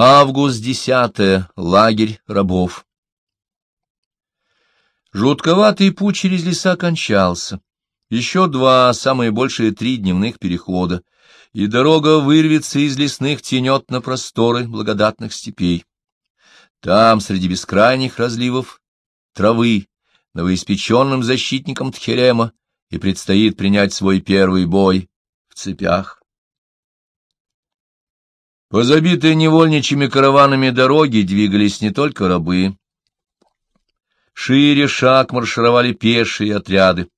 Август десятое. Лагерь рабов. Жутковатый путь через леса кончался. Еще два, самые большие три дневных перехода, и дорога вырвется из лесных тенет на просторы благодатных степей. Там, среди бескрайних разливов травы, новоиспеченным защитникам Тхерема, и предстоит принять свой первый бой в цепях. По забитой невольничьими караванами дороги двигались не только рабы. Шире шаг маршировали пешие отряды.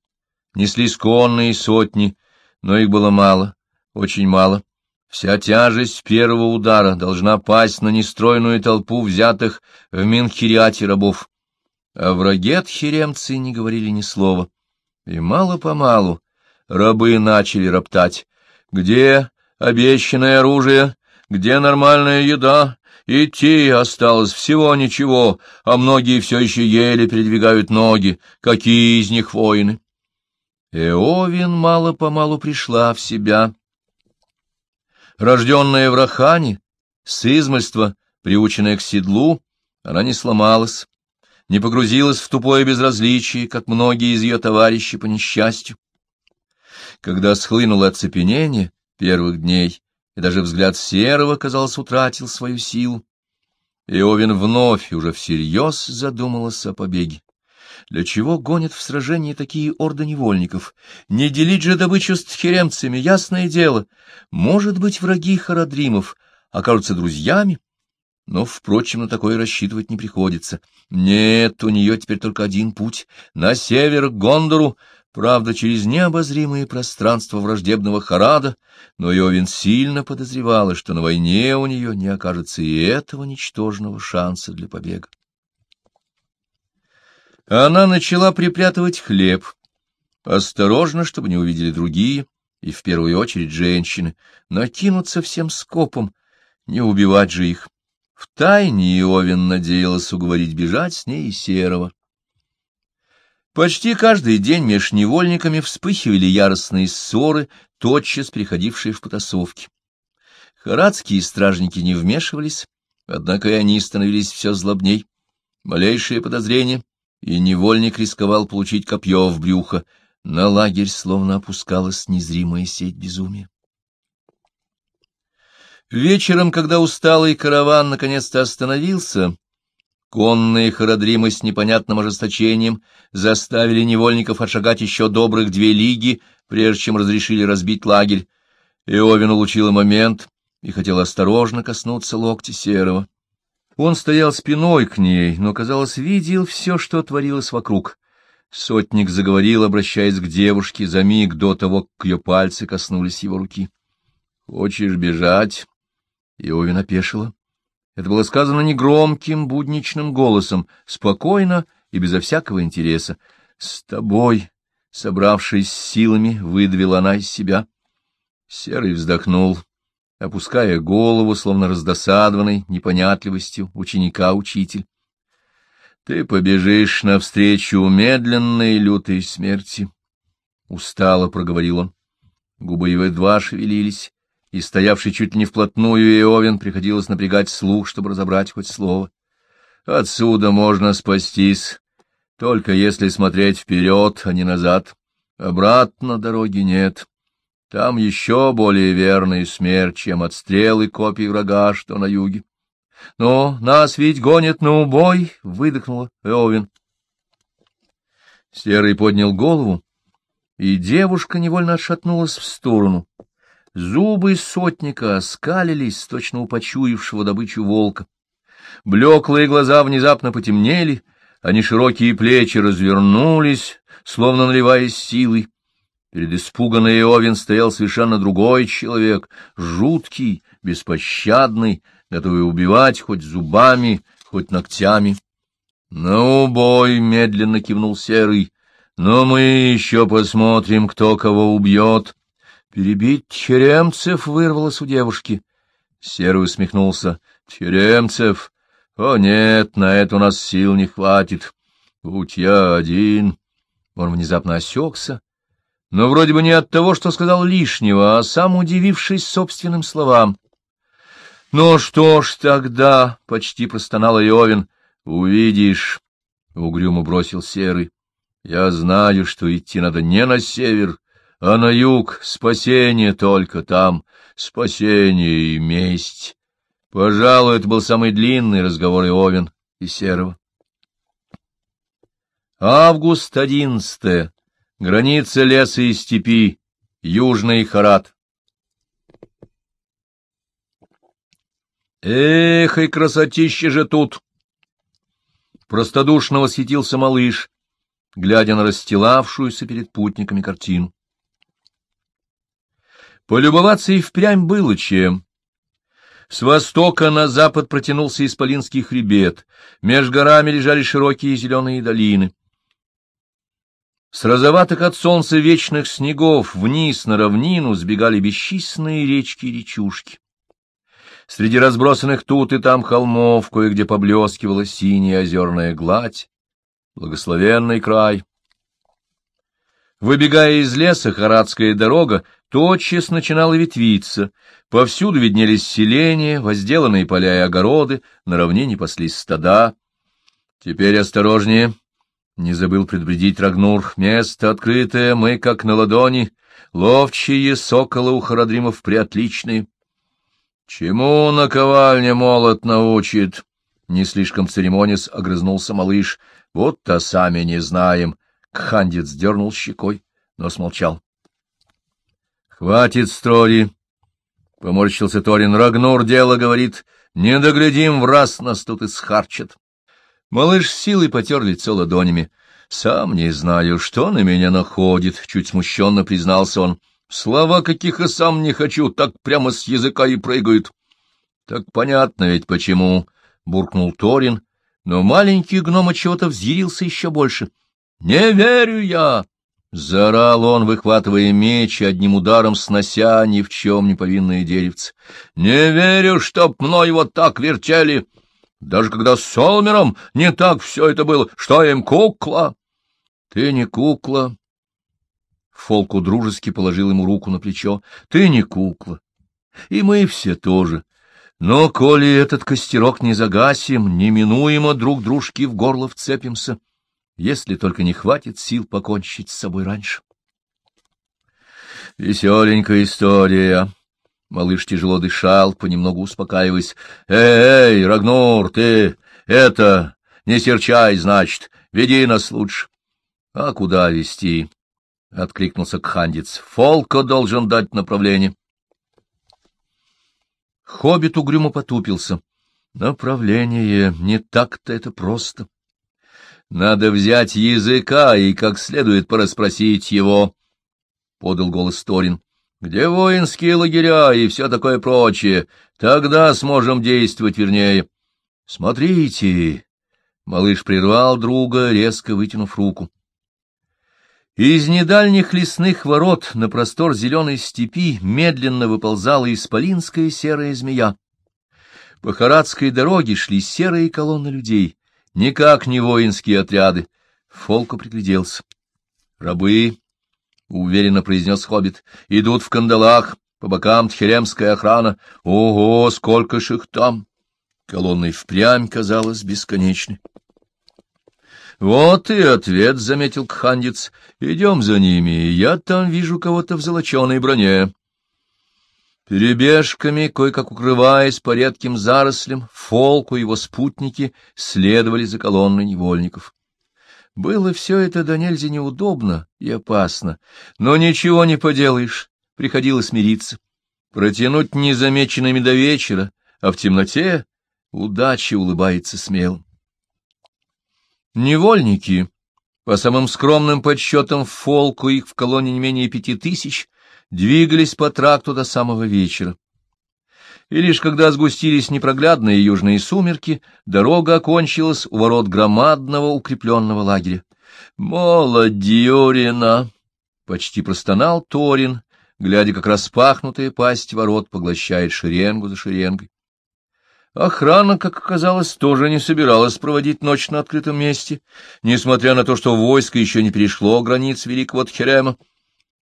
Неслись конные сотни, но их было мало, очень мало. Вся тяжесть первого удара должна пасть на нестройную толпу взятых в Минхириате рабов. А враге тхеремцы не говорили ни слова. И мало-помалу рабы начали роптать. Где обещанное оружие? Где нормальная еда, идти осталось всего ничего, а многие все еще еле передвигают ноги, какие из них воины. Эовин мало-помалу пришла в себя. Рожденная в Рахане, с измольства, приученная к седлу, она не сломалась, не погрузилась в тупое безразличие, как многие из ее товарищей по несчастью. Когда схлынуло оцепенение первых дней, и даже взгляд Серого, казалось, утратил свою силу. Иовин вновь уже всерьез задумалась о побеге. Для чего гонят в сражении такие орды невольников? Не делить же добычу с тхеремцами, ясное дело. Может быть, враги Харадримов окажутся друзьями? Но, впрочем, на такое рассчитывать не приходится. Нет, у нее теперь только один путь — на север, к Гондору, правда, через необозримые пространства враждебного Харада, но Йовин сильно подозревала, что на войне у нее не окажется и этого ничтожного шанса для побега. Она начала припрятывать хлеб, осторожно, чтобы не увидели другие, и в первую очередь женщины, накинуться всем скопом, не убивать же их. Втайне Иовин надеялась уговорить бежать с ней и Серого. Почти каждый день меж невольниками вспыхивали яростные ссоры, тотчас приходившие в потасовки. Харадские стражники не вмешивались, однако и они становились все злобней. Малейшее подозрение, и невольник рисковал получить копье в брюхо. На лагерь словно опускалась незримая сеть безумия. Вечером, когда усталый караван наконец-то остановился, Конные хородримы с непонятным ожесточением заставили невольников отшагать еще добрых две лиги, прежде чем разрешили разбить лагерь. Иовин улучил момент и хотел осторожно коснуться локти Серого. Он стоял спиной к ней, но, казалось, видел все, что творилось вокруг. Сотник заговорил, обращаясь к девушке, за миг до того, как ее пальцы коснулись его руки. — Хочешь бежать? Иовин опешила. Это было сказано негромким, будничным голосом, спокойно и безо всякого интереса. «С тобой», собравшись силами, выдавила она из себя. Серый вздохнул, опуская голову, словно раздосадованный непонятливостью ученика-учитель. «Ты побежишь навстречу медленной лютой смерти», — устало проговорил он. Губы его едва шевелились, и стоявший чуть ли не вплотную Иовин приходилось напрягать слух, чтобы разобрать хоть слово. Отсюда можно спастись, только если смотреть вперед, а не назад. Обратно дороги нет. Там еще более верная смерть, чем отстрелы копий врага, что на юге. — Но нас ведь гонят на убой! — выдохнула Эовин. Серый поднял голову, и девушка невольно отшатнулась в сторону. Зубы сотника оскалились, точно у почуявшего добычу волка. Блеклые глаза внезапно потемнели, они широкие плечи развернулись, словно наливаясь силой. Перед испуганной Иовин стоял совершенно другой человек, жуткий, беспощадный, готовый убивать хоть зубами, хоть ногтями. — На убой! — медленно кивнул Серый. — Но мы еще посмотрим, кто кого убьет. Перебить Черемцев вырвалось у девушки. Серый усмехнулся. Черемцев? О, нет, на это у нас сил не хватит. Будь я один. Он внезапно осекся, но вроде бы не от того, что сказал лишнего, а сам удивившись собственным словам. — Ну что ж тогда, — почти простонал Иовин, — увидишь, — угрюмо бросил Серый. — Я знаю, что идти надо не на север, а на юг. Спасение только там, спасение и месть. Пожалуй, это был самый длинный разговор Иовин и Серого. Август одиннадцатое. Граница леса и степи. Южный Харат. Эх, и красотище же тут! Простодушно восхитился малыш, глядя на расстилавшуюся перед путниками картину. Полюбоваться и впрямь было чем. С востока на запад протянулся Исполинский хребет, меж горами лежали широкие зеленые долины. С розоватых от солнца вечных снегов вниз на равнину сбегали бесчисленные речки и речушки. Среди разбросанных тут и там холмов кое-где поблескивала синяя озерная гладь. Благословенный край. Выбегая из леса, Харадская дорога тотчас начинала ветвиться. Повсюду виднелись селения, возделанные поля и огороды, на равнине паслись стада. Теперь осторожнее. Не забыл предупредить Рагнур. Место открытое, мы как на ладони. Ловчие соколы у Харадримов приотличные. Чему наковальня молот научит? Не слишком церемонясь огрызнулся малыш. Вот-то сами не знаем. Кхандец дернул щекой, но смолчал. — Хватит строли! — поморщился Торин. — Рагнур дело говорит. Не доглядим, в раз нас тут исхарчат. Малыш с силой потер лицо ладонями. — Сам не знаю, что на меня находит, — чуть смущенно признался он. Слова каких и сам не хочу, так прямо с языка и прыгают. — Так понятно ведь почему, — буркнул Торин, но маленький гном от чего-то взъярился еще больше. — Не верю я! — заорал он, выхватывая меч и одним ударом снося ни в чем не повинное деревце. — Не верю, чтоб мной вот так вертели! Даже когда с Солмером не так все это было, что им кукла? — Ты не кукла, Фолку дружески положил ему руку на плечо. — Ты не кукла. И мы все тоже. Но, коли этот костерок не загасим, неминуемо друг дружки в горло вцепимся, если только не хватит сил покончить с собой раньше. Веселенькая история. Малыш тяжело дышал, понемногу успокаиваясь. «Эй, Рагнур, ты это, не серчай, значит, веди нас лучше». «А куда вести?» — откликнулся Кхандец. — Фолко должен дать направление. Хоббит угрюмо потупился. — Направление не так-то это просто. Надо взять языка и как следует порасспросить его, — подал голос Торин. — Где воинские лагеря и все такое прочее? Тогда сможем действовать вернее. — Смотрите! — малыш прервал друга, резко вытянув руку. — из недальних лесных ворот на простор зеленой степи медленно выползала исполинская серая змея. По Харадской дороге шли серые колонны людей, никак не воинские отряды. Фолку пригляделся. — Рабы, — уверенно произнес хоббит, — идут в кандалах, по бокам тхеремская охрана. Ого, сколько ж их там! Колонна впрямь казалась бесконечной. Вот и ответ, — заметил Кхандец. — Идем за ними, я там вижу кого-то в золоченой броне. Перебежками, кое-как укрываясь по редким зарослям, Фолку и его спутники следовали за колонной невольников. Было все это до нельзя неудобно и опасно, но ничего не поделаешь, приходилось мириться. Протянуть незамеченными до вечера, а в темноте удача улыбается смелым. Невольники, по самым скромным подсчетам фолку их в колонне не менее пяти тысяч, двигались по тракту до самого вечера. И лишь когда сгустились непроглядные южные сумерки, дорога окончилась у ворот громадного укрепленного лагеря. «Молодьюрина!» — почти простонал Торин, глядя, как распахнутая пасть ворот поглощает шеренгу за шеренгой. Охрана, как оказалось, тоже не собиралась проводить ночь на открытом месте, несмотря на то, что войско еще не перешло границ Великого Тхерема.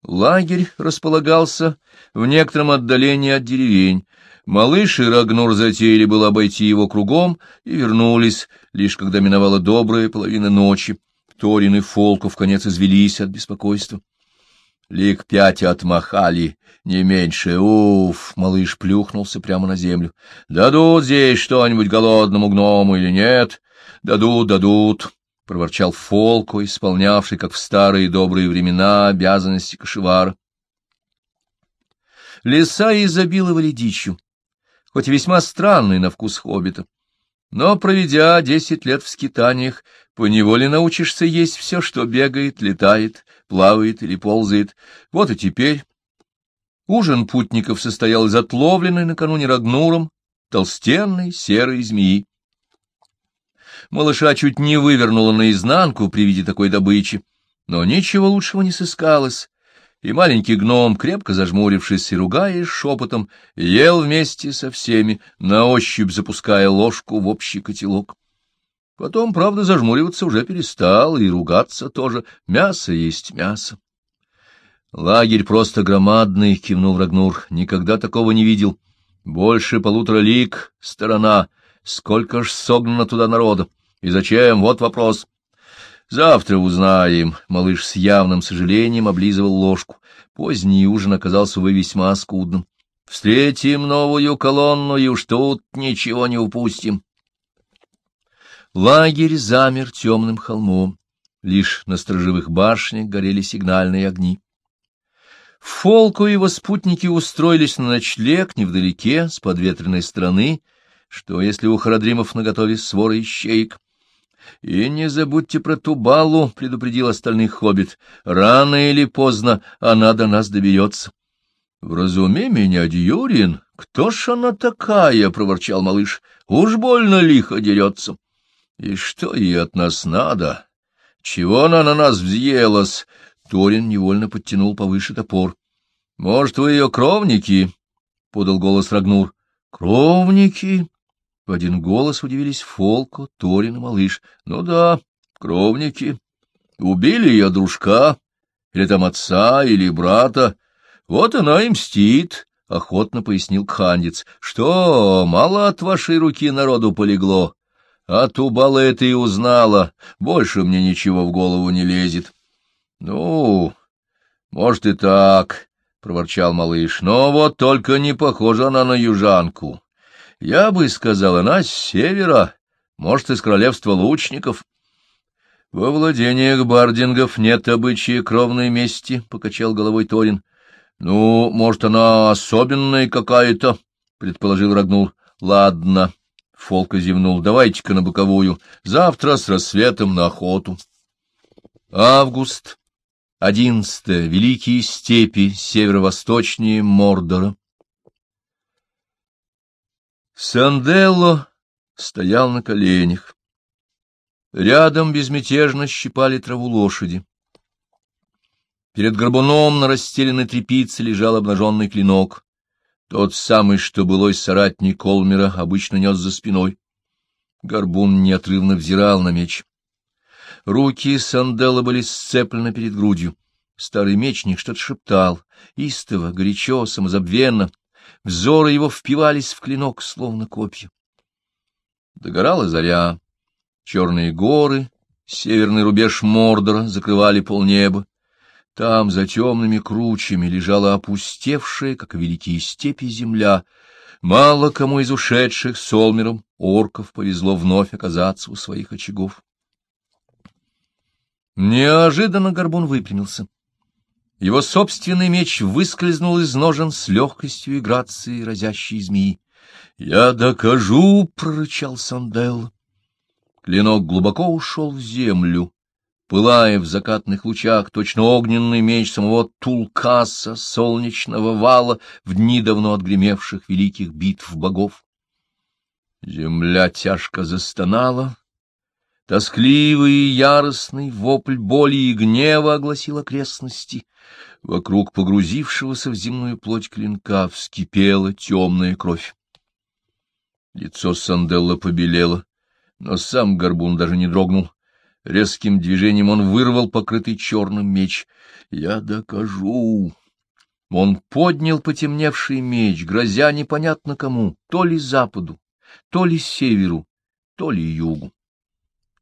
Лагерь располагался в некотором отдалении от деревень. Малыш и Рагнур затеяли было обойти его кругом и вернулись, лишь когда миновала добрая половина ночи. Торин и Фолков конец извелись от беспокойства. Лик пять отмахали, не меньше. Уф, малыш плюхнулся прямо на землю. Дадут здесь что-нибудь голодному гному или нет? Дадут, дадут, — проворчал Фолко, исполнявший, как в старые добрые времена, обязанности кошевара. Леса изобиловали дичью хоть и весьма странный на вкус хоббита. Но, проведя десять лет в скитаниях, поневоле научишься есть все, что бегает, летает, плавает или ползает. Вот и теперь. Ужин путников состоял из отловленной накануне Рагнуром толстенной серой змеи. Малыша чуть не вывернула наизнанку при виде такой добычи, но ничего лучшего не сыскалось, и маленький гном, крепко зажмурившись и ругаясь шепотом, ел вместе со всеми, на ощупь запуская ложку в общий котелок. Потом, правда, зажмуриваться уже перестал, и ругаться тоже. Мясо есть мясо. Лагерь просто громадный, — кивнул Рагнур. Никогда такого не видел. Больше полутора лиг, сторона. Сколько ж согнано туда народа? И зачем? Вот вопрос. Завтра узнаем. Малыш с явным сожалением облизывал ложку. Поздний ужин оказался вы весьма скудным. Встретим новую колонну, и уж тут ничего не упустим. Лагерь замер темным холмом. Лишь на сторожевых башнях горели сигнальные огни. Фолку и его спутники устроились на ночлег невдалеке, с подветренной стороны, что, если у Харадримов наготове свора ищеек, — И не забудьте про ту балу, — предупредил остальных хоббит. — Рано или поздно она до нас доберется. — Вразуми меня, Дьюрин, кто ж она такая? — проворчал малыш. — Уж больно лихо дерется. — И что ей от нас надо? Чего она на нас взъелась? Торин невольно подтянул повыше топор. — Может, вы ее кровники? — подал голос Рагнур. — Кровники? В один голос удивились Фолко, Торин и малыш. Ну да, кровники. Убили ее дружка, или там отца, или брата. Вот она и мстит, — охотно пояснил Кхандец. Что, мало от вашей руки народу полегло? А Тубала это и узнала. Больше мне ничего в голову не лезет. — Ну, может и так, — проворчал малыш, — но вот только не похожа она на южанку. Я бы сказал, она с севера, может, из королевства лучников. Во владениях бардингов нет обычая кровной мести, — покачал головой Торин. Ну, может, она особенная какая-то, — предположил Рагнул. Ладно, — Фолка зевнул, — давайте-ка на боковую. Завтра с рассветом на охоту. Август. Одиннадцатое. Великие степи, северо-восточнее Мордора. Санделло стоял на коленях. Рядом безмятежно щипали траву лошади. Перед горбуном на расстеленной тряпице лежал обнаженный клинок. Тот самый, что былой соратник Колмера обычно нес за спиной. Горбун неотрывно взирал на меч. Руки Санделла были сцеплены перед грудью. Старый мечник что-то шептал, истово, горячо, самозабвенно, Взоры его впивались в клинок, словно копья. Догорала заря. Черные горы, северный рубеж Мордора закрывали полнеба. Там, за темными кручами, лежала опустевшая, как великие степи, земля. Мало кому из ушедших с Олмером орков повезло вновь оказаться у своих очагов. Неожиданно горбун выпрямился. Его собственный меч выскользнул из ножен с легкостью и грацией разящей змеи. — Я докажу! — прорычал Сандел. Клинок глубоко ушел в землю, пылая в закатных лучах точно огненный меч самого Тулкаса, солнечного вала, в дни давно отгремевших великих битв богов. Земля тяжко застонала, Тоскливый и яростный вопль боли и гнева огласил окрестности. Вокруг погрузившегося в земную плоть клинка вскипела темная кровь. Лицо Санделла побелело, но сам горбун даже не дрогнул. Резким движением он вырвал покрытый черным меч. — Я докажу! Он поднял потемневший меч, грозя непонятно кому, то ли западу, то ли северу, то ли югу.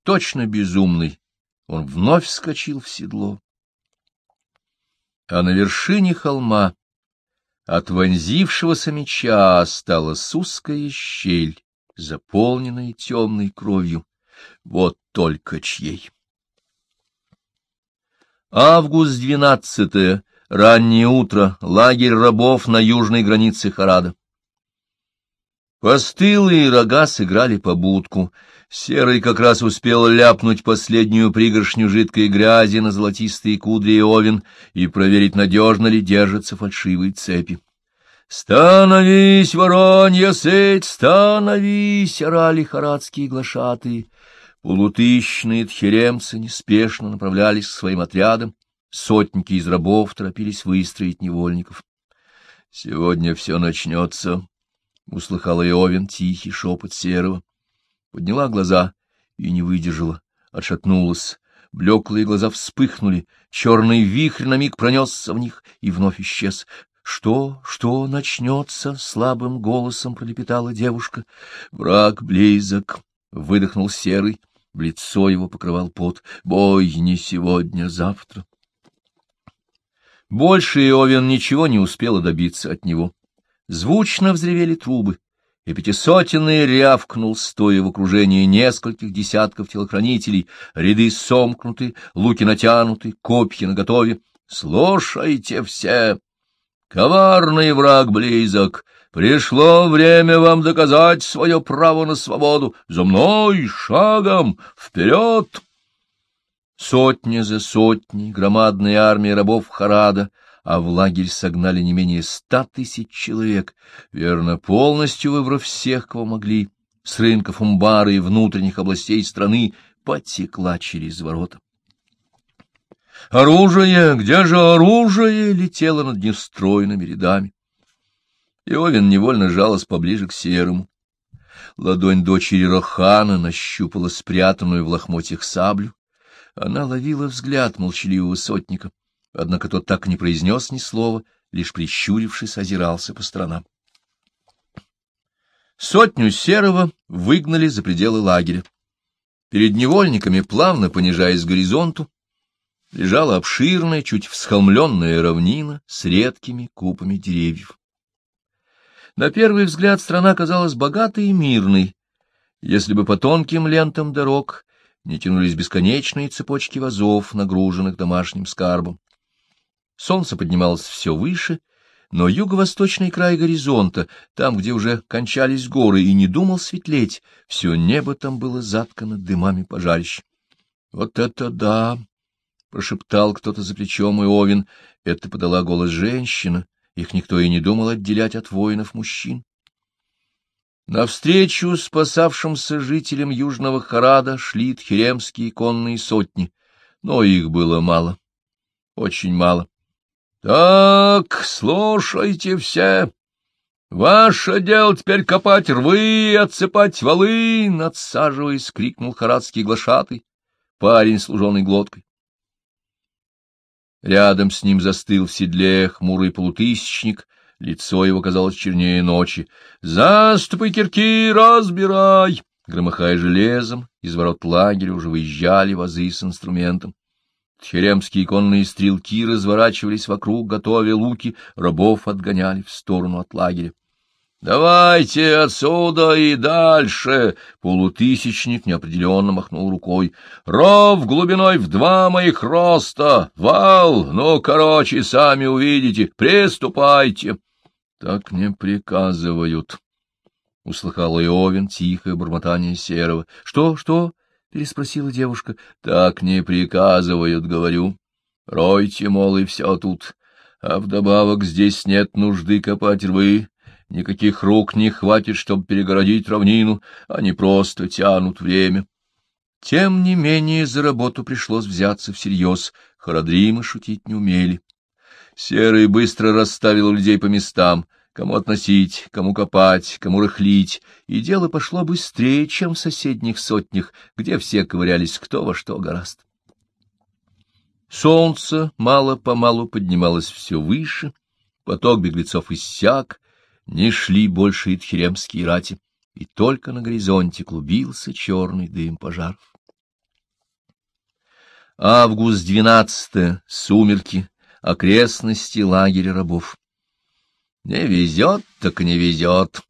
Точно безумный, он вновь вскочил в седло. А на вершине холма от вонзившегося меча осталась узкая щель, заполненная темной кровью. Вот только чьей. Август двенадцатое. Раннее утро. Лагерь рабов на южной границе Харада. Постылые рога сыграли по будку. Серый как раз успел ляпнуть последнюю пригоршню жидкой грязи на золотистые кудри и овен и проверить, надежно ли держатся фальшивые цепи. «Становись, воронья сеть, становись!» — орали харадские глашатые. Полутысячные тхеремцы неспешно направлялись к своим отрядам, сотники из рабов торопились выстроить невольников. «Сегодня все начнется», — услыхала Иовин тихий шепот серого. Подняла глаза и не выдержала, отшатнулась. Блеклые глаза вспыхнули, черный вихрь на миг пронесся в них и вновь исчез. «Что, что начнется?» — слабым голосом пролепетала девушка. «Враг близок», — выдохнул серый. В лицо его покрывал пот. «Бой не сегодня, завтра». Больше Иовен ничего не успела добиться от него. Звучно взревели трубы, и пятисотенный рявкнул, стоя в окружении нескольких десятков телохранителей, ряды сомкнуты, луки натянуты, копья наготове. «Слушайте все!» Коварный враг близок. Пришло время вам доказать свое право на свободу. За мной, шагом, вперед! Сотни за сотней громадные армии рабов Харада, а в лагерь согнали не менее ста тысяч человек, верно, полностью выбрав всех, кого могли, с рынков Умбары и внутренних областей страны, потекла через ворота. Оружие! Где же оружие? летело над нестройными рядами. Иовин невольно жалась поближе к серому. Ладонь дочери Рохана нащупала спрятанную в лохмотьях саблю. Она ловила взгляд молчаливого сотника, однако тот так и не произнес ни слова, лишь прищурившись озирался по сторонам. Сотню серого выгнали за пределы лагеря. Перед невольниками, плавно понижаясь к горизонту, лежала обширная, чуть всхолмленная равнина с редкими купами деревьев. На первый взгляд страна казалась богатой и мирной, если бы по тонким лентам дорог не тянулись бесконечные цепочки вазов, нагруженных домашним скарбом. Солнце поднималось все выше, но юго-восточный край горизонта, там, где уже кончались горы, и не думал светлеть, все небо там было заткано дымами пожарищ. — Вот это да! прошептал кто-то за плечом Иовин. Это подала голос женщина. Их никто и не думал отделять от воинов мужчин. Навстречу спасавшимся жителям Южного Харада шли тхеремские конные сотни, но их было мало, очень мало. — Так, слушайте все. Ваше дело теперь копать рвы и отсыпать валы, — надсаживаясь, крикнул харадский глашатый, парень, служенный глоткой. Рядом с ним застыл в седле хмурый полутысячник, лицо его казалось чернее ночи. «Заступай, кирки, разбирай!» Громыхая железом, из ворот лагеря уже выезжали вазы с инструментом. Тхеремские конные стрелки разворачивались вокруг, готовя луки, рабов отгоняли в сторону от лагеря. «Давайте отсюда и дальше!» Полутысячник неопределенно махнул рукой. «Ров глубиной в два моих роста! Вал! Ну, короче, сами увидите! Приступайте!» «Так не приказывают!» — услыхал Иовин тихое бормотание серого. «Что, что?» — переспросила девушка. «Так не приказывают, говорю. Ройте, мол, и все тут. А вдобавок здесь нет нужды копать рвы». Никаких рук не хватит, чтобы перегородить равнину, они просто тянут время. Тем не менее за работу пришлось взяться всерьез, Харадримы шутить не умели. Серый быстро расставил людей по местам, кому относить, кому копать, кому рыхлить, и дело пошло быстрее, чем в соседних сотнях, где все ковырялись кто во что гораст. Солнце мало-помалу поднималось все выше, Поток беглецов иссяк, не шли больше и тхеремские рати, и только на горизонте клубился черный дым пожаров. Август двенадцатое, сумерки, окрестности лагеря рабов. Не везет, так не везет.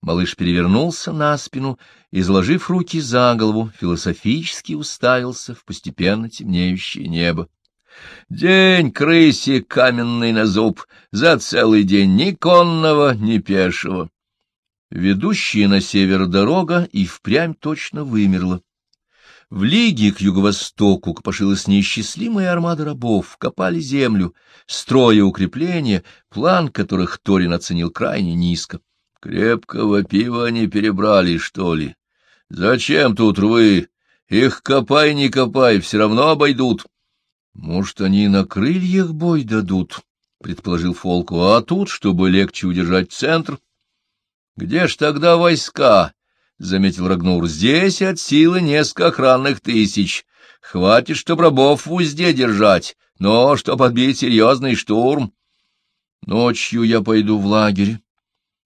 Малыш перевернулся на спину и, заложив руки за голову, философически уставился в постепенно темнеющее небо. День крысе каменный на зуб, за целый день ни конного, ни пешего. Ведущая на север дорога и впрямь точно вымерла. В лиге к юго-востоку копошилась неисчислимая армада рабов, копали землю, строя укрепления, план которых Торин оценил крайне низко. Крепкого пива не перебрали, что ли? Зачем тут рвы? Их копай, не копай, все равно обойдут. Может, они на крыльях бой дадут, — предположил Фолку, — а тут, чтобы легче удержать центр. Где ж тогда войска? — заметил Рагнур. — Здесь от силы несколько охранных тысяч. Хватит, чтоб рабов в узде держать, но чтоб отбить серьезный штурм. Ночью я пойду в лагерь.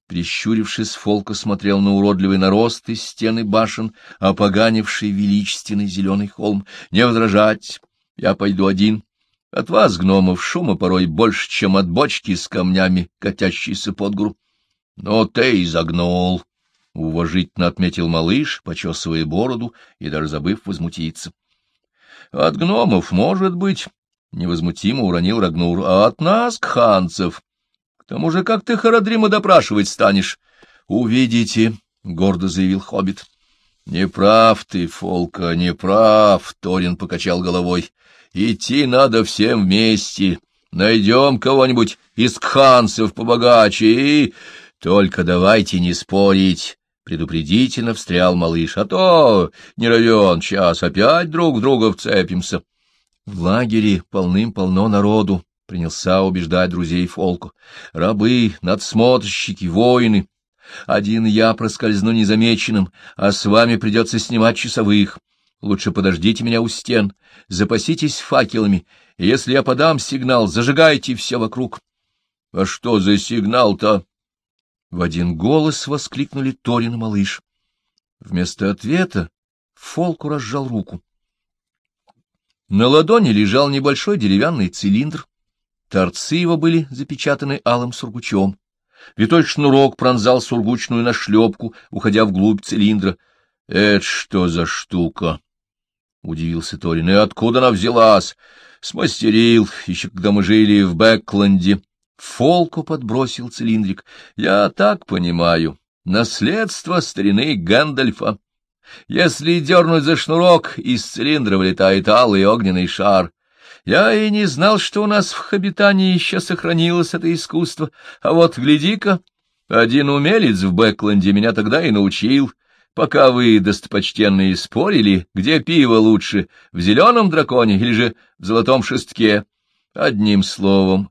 Прищурившись, Фолка смотрел на уродливый нарост из стены башен, опоганивший величественный зеленый холм. Не возражать, я пойду один. От вас, гномов, шума порой больше, чем от бочки с камнями, катящейся под гору. Но ты изогнул, — уважительно отметил малыш, почесывая бороду и даже забыв возмутиться. — От гномов, может быть, — невозмутимо уронил Рагнур, — а от нас, кханцев, к тому же, как ты Харадрима допрашивать станешь? — Увидите, — гордо заявил хоббит. — Не прав ты, Фолка, не прав, — Торин покачал головой. — Идти надо всем вместе. Найдем кого-нибудь из кханцев побогаче и... Только давайте не спорить, — предупредительно встрял малыш, — а то не равен час, опять друг в друга вцепимся. В лагере полным-полно народу, — принялся убеждать друзей Фолку. — Рабы, надсмотрщики, воины. Один я проскользну незамеченным, а с вами придется снимать часовых. Лучше подождите меня у стен, запаситесь факелами, и если я подам сигнал, зажигайте все вокруг. — А что за сигнал-то? В один голос воскликнули Торин и малыш. Вместо ответа Фолку разжал руку. На ладони лежал небольшой деревянный цилиндр, Торцы его были запечатаны алым сургучом. Витой шнурок пронзал сургучную нашлепку, уходя вглубь цилиндра. — Это что за штука? — удивился Торин. — И откуда она взялась? — Смастерил, еще когда мы жили в Бэкленде. Фолку подбросил цилиндрик. — Я так понимаю. Наследство старины Гэндальфа. Если дернуть за шнурок, из цилиндра вылетает алый огненный шар. Я и не знал, что у нас в Хабитании еще сохранилось это искусство. А вот, гляди-ка, один умелец в Бэкленде меня тогда и научил. Пока вы, достопочтенные, спорили, где пиво лучше, в зеленом драконе или же в золотом шестке. Одним словом,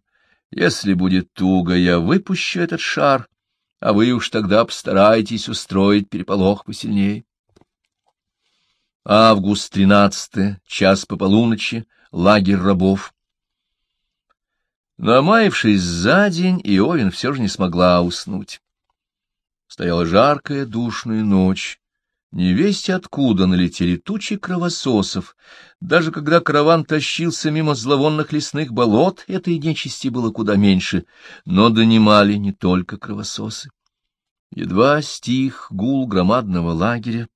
если будет туго, я выпущу этот шар, а вы уж тогда постарайтесь устроить переполох посильнее. Август тринадцатое, час по полуночи, лагерь рабов. Намаявшись за день, Иовин все же не смогла уснуть. Стояла жаркая душная ночь. Невесть откуда налетели тучи кровососов. Даже когда караван тащился мимо зловонных лесных болот, этой нечисти было куда меньше, но донимали не только кровососы. Едва стих гул громадного лагеря,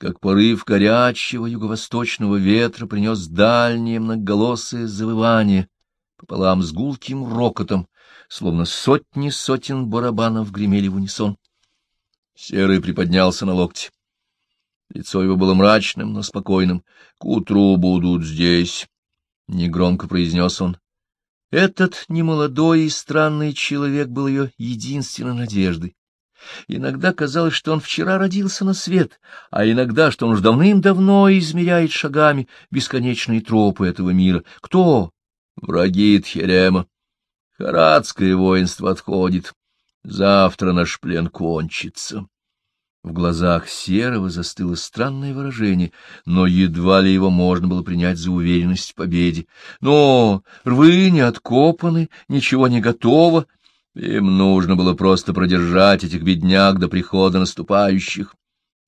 как порыв горячего юго-восточного ветра принес дальнее многоголосое завывание пополам с гулким рокотом, словно сотни сотен барабанов гремели в унисон. Серый приподнялся на локте. Лицо его было мрачным, но спокойным. — К утру будут здесь, — негромко произнес он. Этот немолодой и странный человек был ее единственной надеждой. Иногда казалось, что он вчера родился на свет, а иногда, что он уж давным-давно измеряет шагами бесконечные тропы этого мира. Кто? Враги Тхерема. Харадское воинство отходит. Завтра наш плен кончится. В глазах Серого застыло странное выражение, но едва ли его можно было принять за уверенность в победе. Но рвы не откопаны, ничего не готово. Им нужно было просто продержать этих бедняк до прихода наступающих.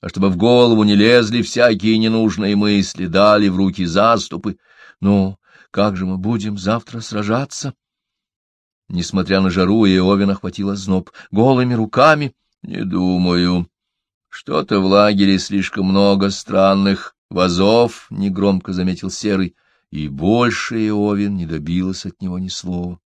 А чтобы в голову не лезли всякие ненужные мысли, дали в руки заступы. Но как же мы будем завтра сражаться? Несмотря на жару, Иовин охватила зноб. Голыми руками? Не думаю. Что-то в лагере слишком много странных вазов, — негромко заметил Серый, и больше Иовин не добилась от него ни слова.